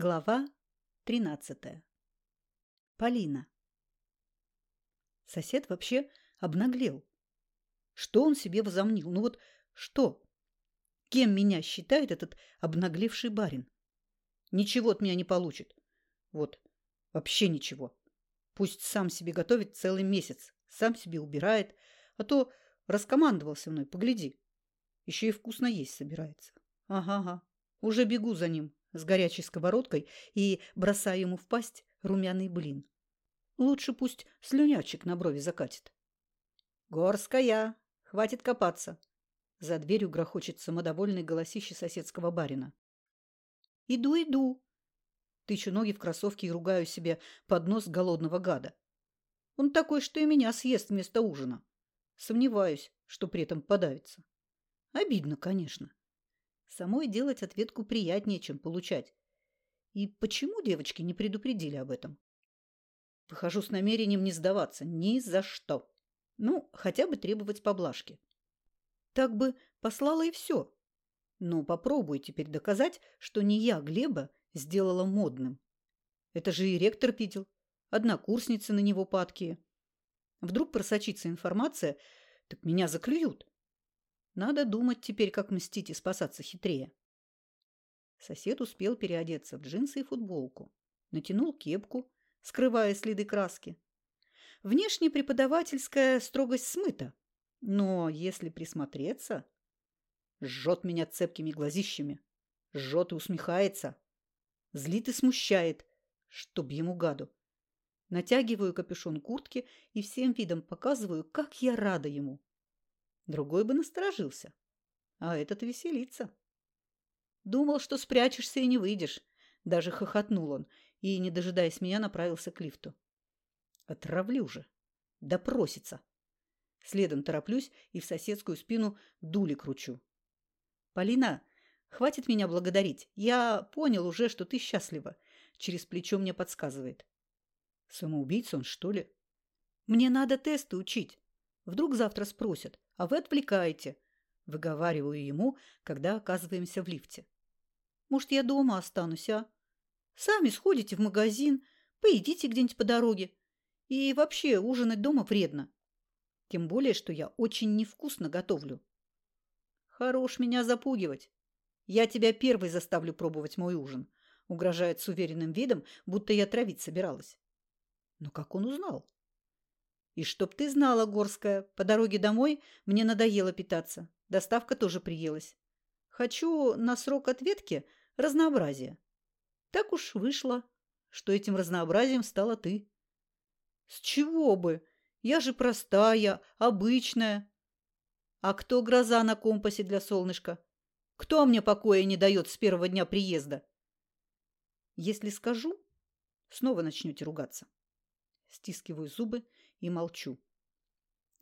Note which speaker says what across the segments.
Speaker 1: Глава тринадцатая. Полина. Сосед вообще обнаглел. Что он себе возомнил? Ну вот что? Кем меня считает этот обнаглевший барин? Ничего от меня не получит. Вот, вообще ничего. Пусть сам себе готовит целый месяц, сам себе убирает, а то раскомандовался мной, погляди. Еще и вкусно есть собирается. Ага-ага, уже бегу за ним с горячей сковородкой и бросаю ему в пасть румяный блин. Лучше пусть слюнячек на брови закатит. «Горская! Хватит копаться!» За дверью грохочет самодовольный голосище соседского барина. «Иду, иду!» Тычу ноги в кроссовки и ругаю себе под нос голодного гада. Он такой, что и меня съест вместо ужина. Сомневаюсь, что при этом подавится. Обидно, конечно. Самой делать ответку приятнее, чем получать. И почему девочки не предупредили об этом? Выхожу с намерением не сдаваться. Ни за что. Ну, хотя бы требовать поблажки. Так бы послала и все. Но попробуй теперь доказать, что не я Глеба сделала модным. Это же и ректор видел. Однокурсницы на него падкие. Вдруг просочится информация, так меня заклюют. Надо думать теперь, как мстить и спасаться хитрее. Сосед успел переодеться в джинсы и футболку. Натянул кепку, скрывая следы краски. Внешне преподавательская строгость смыта. Но если присмотреться... Жжет меня цепкими глазищами. Жжет и усмехается. Злит и смущает, чтоб ему гаду. Натягиваю капюшон куртки и всем видом показываю, как я рада ему. Другой бы насторожился. А этот веселится. Думал, что спрячешься и не выйдешь. Даже хохотнул он и, не дожидаясь меня, направился к лифту. Отравлю же. Допросится. Следом тороплюсь и в соседскую спину дули кручу. «Полина, хватит меня благодарить. Я понял уже, что ты счастлива». Через плечо мне подсказывает. Самоубийца он, что ли? Мне надо тесты учить. Вдруг завтра спросят, а вы отвлекаете. Выговариваю ему, когда оказываемся в лифте. Может, я дома останусь, а? Сами сходите в магазин, поедите где-нибудь по дороге. И вообще ужинать дома вредно. Тем более, что я очень невкусно готовлю. Хорош меня запугивать. Я тебя первой заставлю пробовать мой ужин. Угрожает с уверенным видом, будто я травить собиралась. Но как он узнал? И чтоб ты знала, Горская, по дороге домой мне надоело питаться. Доставка тоже приелась. Хочу на срок ответки разнообразия. Так уж вышло, что этим разнообразием стала ты. С чего бы? Я же простая, обычная. А кто гроза на компасе для солнышка? Кто мне покоя не дает с первого дня приезда? Если скажу, снова начнете ругаться. Стискиваю зубы и молчу.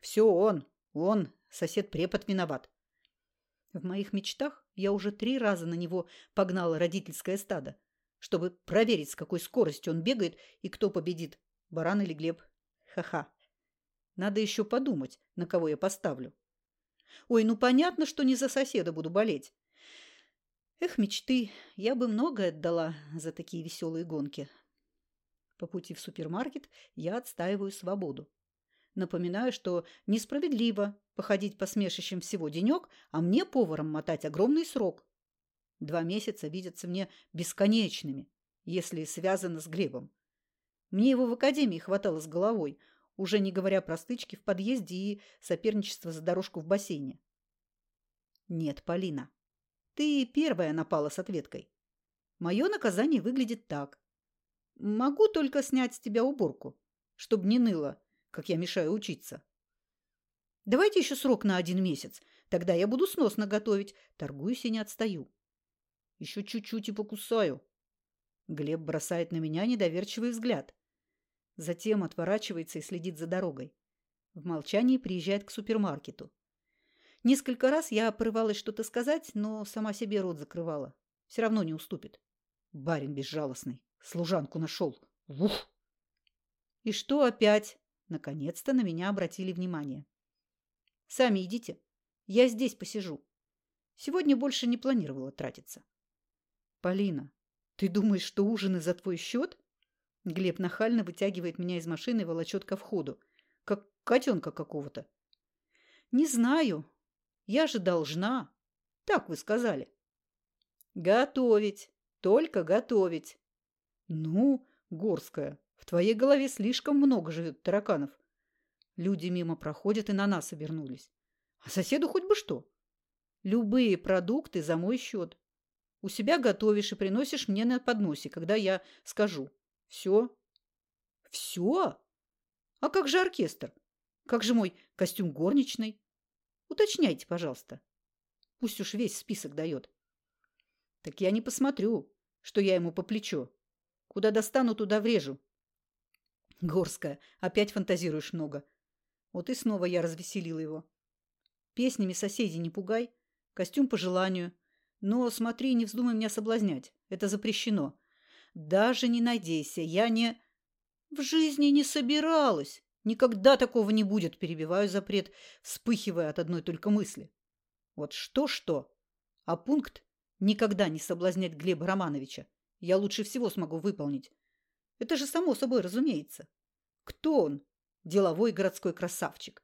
Speaker 1: Все он, он, сосед-препод виноват. В моих мечтах я уже три раза на него погнала родительское стадо, чтобы проверить, с какой скоростью он бегает и кто победит, баран или Глеб. Ха-ха. Надо еще подумать, на кого я поставлю. Ой, ну понятно, что не за соседа буду болеть. Эх, мечты, я бы многое отдала за такие веселые гонки. По пути в супермаркет я отстаиваю свободу. Напоминаю, что несправедливо походить по смешищам всего денек, а мне, поваром, мотать огромный срок. Два месяца видятся мне бесконечными, если связано с Глебом. Мне его в академии хватало с головой, уже не говоря про стычки в подъезде и соперничество за дорожку в бассейне. Нет, Полина, ты первая напала с ответкой. Мое наказание выглядит так. Могу только снять с тебя уборку, чтобы не ныло, как я мешаю учиться. Давайте еще срок на один месяц, тогда я буду сносно готовить, торгуюсь и не отстаю. Еще чуть-чуть и покусаю. Глеб бросает на меня недоверчивый взгляд. Затем отворачивается и следит за дорогой. В молчании приезжает к супермаркету. Несколько раз я порывалась что-то сказать, но сама себе рот закрывала. Все равно не уступит. Барин безжалостный. Служанку нашел. Ух! И что опять? Наконец-то на меня обратили внимание. Сами идите. Я здесь посижу. Сегодня больше не планировала тратиться. Полина, Ты думаешь, что ужины за твой счет? Глеб нахально вытягивает меня из машины и волочет ко входу, как котенка какого-то. Не знаю. Я же должна. Так вы сказали. Готовить. Только готовить. Ну, Горская, в твоей голове слишком много живет тараканов. Люди мимо проходят и на нас обернулись. А соседу хоть бы что. Любые продукты за мой счет. У себя готовишь и приносишь мне на подносе, когда я скажу. Все. Все? А как же оркестр? Как же мой костюм горничной? Уточняйте, пожалуйста. Пусть уж весь список дает. Так я не посмотрю, что я ему по плечу. Куда достану, туда врежу. Горская, опять фантазируешь много. Вот и снова я развеселила его. Песнями соседей не пугай, костюм по желанию. Но смотри, не вздумай меня соблазнять. Это запрещено. Даже не надейся, я не... В жизни не собиралась. Никогда такого не будет, перебиваю запрет, вспыхивая от одной только мысли. Вот что-что, а пункт «никогда не соблазнять Глеба Романовича» я лучше всего смогу выполнить. Это же само собой разумеется. Кто он? Деловой городской красавчик.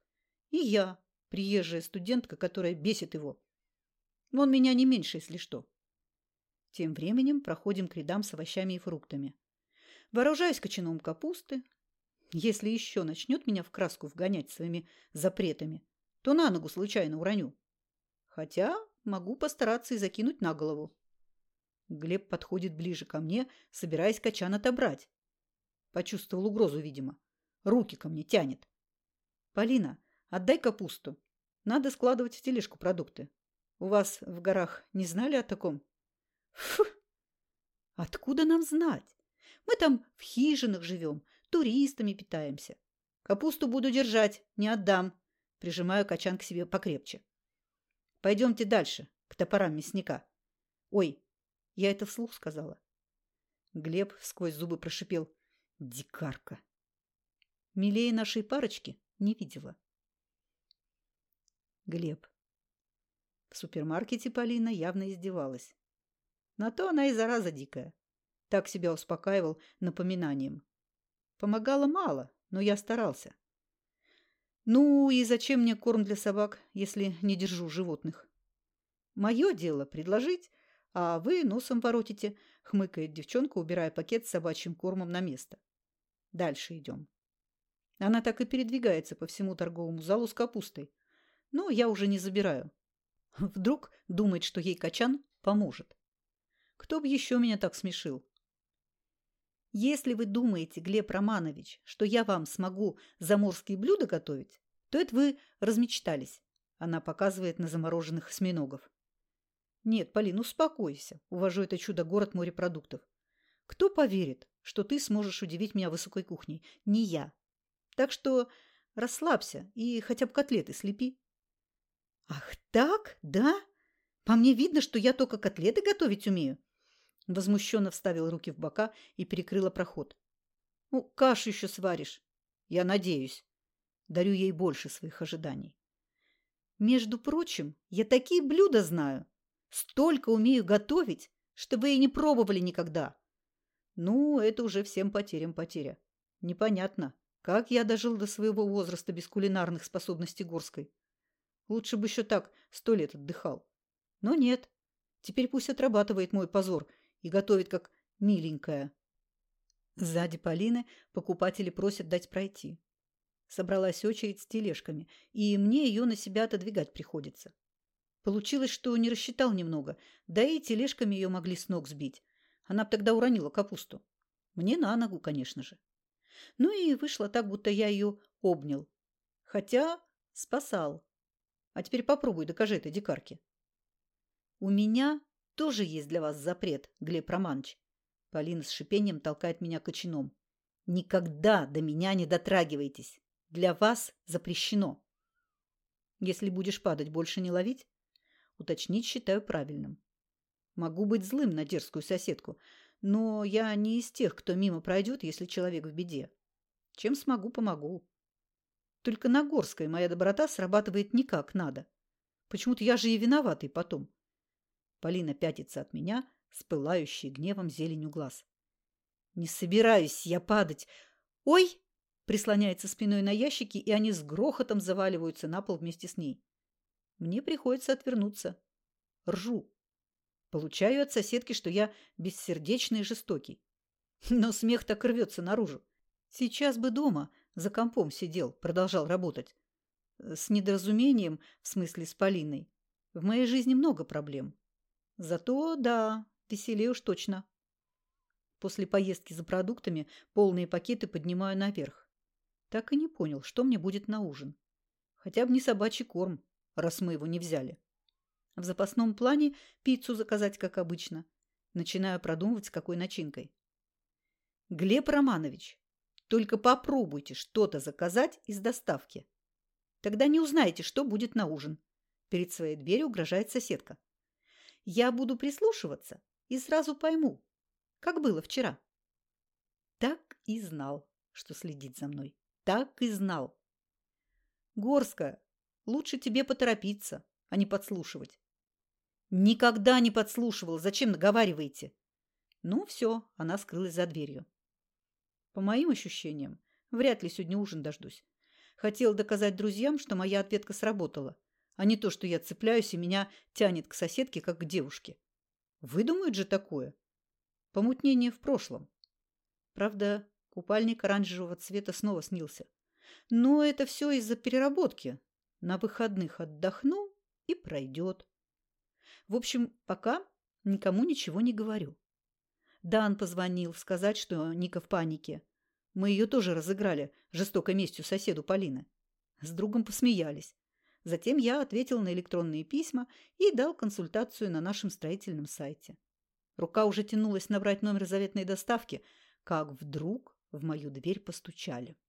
Speaker 1: И я, приезжая студентка, которая бесит его. Но он меня не меньше, если что. Тем временем проходим к рядам с овощами и фруктами. Вооружаюсь кочаном капусты. Если еще начнет меня в краску вгонять своими запретами, то на ногу случайно уроню. Хотя могу постараться и закинуть на голову. Глеб подходит ближе ко мне, собираясь качан отобрать. Почувствовал угрозу, видимо. Руки ко мне тянет. «Полина, отдай капусту. Надо складывать в тележку продукты. У вас в горах не знали о таком?» Фу! Откуда нам знать? Мы там в хижинах живем, туристами питаемся. Капусту буду держать, не отдам. Прижимаю качан к себе покрепче. Пойдемте дальше, к топорам мясника. Ой, я это вслух сказала. Глеб сквозь зубы прошипел. Дикарка. Милее нашей парочки не видела. Глеб. В супермаркете Полина явно издевалась. На то она и зараза дикая. Так себя успокаивал напоминанием. Помогало мало, но я старался. Ну и зачем мне корм для собак, если не держу животных? Мое дело предложить, а вы носом воротите, хмыкает девчонка, убирая пакет с собачьим кормом на место. Дальше идем. Она так и передвигается по всему торговому залу с капустой. Но я уже не забираю. Вдруг думает, что ей качан поможет. Кто бы еще меня так смешил? Если вы думаете, Глеб Романович, что я вам смогу заморские блюда готовить, то это вы размечтались. Она показывает на замороженных осьминогов. Нет, Полин, успокойся. Увожу это чудо-город морепродуктов. Кто поверит, что ты сможешь удивить меня высокой кухней? Не я. Так что расслабься и хотя бы котлеты слепи. Ах так, да? По мне видно, что я только котлеты готовить умею. Возмущенно вставил руки в бока и перекрыла проход. «Ну, кашу еще сваришь. Я надеюсь. Дарю ей больше своих ожиданий. Между прочим, я такие блюда знаю. Столько умею готовить, что вы и не пробовали никогда. Ну, это уже всем потерям потеря. Непонятно, как я дожил до своего возраста без кулинарных способностей Горской. Лучше бы еще так сто лет отдыхал. Но нет. Теперь пусть отрабатывает мой позор – и готовит как миленькая. Сзади Полины покупатели просят дать пройти. Собралась очередь с тележками, и мне ее на себя отодвигать приходится. Получилось, что не рассчитал немного, да и тележками ее могли с ног сбить. Она б тогда уронила капусту. Мне на ногу, конечно же. Ну и вышло так, будто я ее обнял. Хотя спасал. А теперь попробуй, докажи это дикарке. У меня тоже есть для вас запрет, Глеб Романович. Полина с шипением толкает меня кочаном. Никогда до меня не дотрагивайтесь. Для вас запрещено. Если будешь падать, больше не ловить? Уточнить считаю правильным. Могу быть злым на дерзкую соседку, но я не из тех, кто мимо пройдет, если человек в беде. Чем смогу, помогу. Только на Горской моя доброта срабатывает не как надо. Почему-то я же и виноватый потом. Полина пятится от меня, с пылающей гневом зеленью глаз. «Не собираюсь я падать! Ой!» Прислоняется спиной на ящики, и они с грохотом заваливаются на пол вместе с ней. Мне приходится отвернуться. Ржу. Получаю от соседки, что я бессердечный и жестокий. Но смех так рвется наружу. Сейчас бы дома за компом сидел, продолжал работать. С недоразумением, в смысле с Полиной. В моей жизни много проблем. Зато, да, веселее уж точно. После поездки за продуктами полные пакеты поднимаю наверх. Так и не понял, что мне будет на ужин. Хотя бы не собачий корм, раз мы его не взяли. В запасном плане пиццу заказать, как обычно. Начинаю продумывать, с какой начинкой. Глеб Романович, только попробуйте что-то заказать из доставки. Тогда не узнаете, что будет на ужин. Перед своей дверью угрожает соседка. Я буду прислушиваться и сразу пойму, как было вчера. Так и знал, что следит за мной. Так и знал. Горская, лучше тебе поторопиться, а не подслушивать. Никогда не подслушивал. Зачем наговариваете? Ну, все, она скрылась за дверью. По моим ощущениям, вряд ли сегодня ужин дождусь. Хотел доказать друзьям, что моя ответка сработала, а не то, что я цепляюсь и меня тянет к соседке, как к девушке. Выдумают же такое. Помутнение в прошлом. Правда, купальник оранжевого цвета снова снился. Но это все из-за переработки. На выходных отдохну и пройдет. В общем, пока никому ничего не говорю. Дан позвонил сказать, что Ника в панике. Мы ее тоже разыграли жестокой местью соседу Полины. С другом посмеялись. Затем я ответил на электронные письма и дал консультацию на нашем строительном сайте. Рука уже тянулась набрать номер заветной доставки, как вдруг в мою дверь постучали.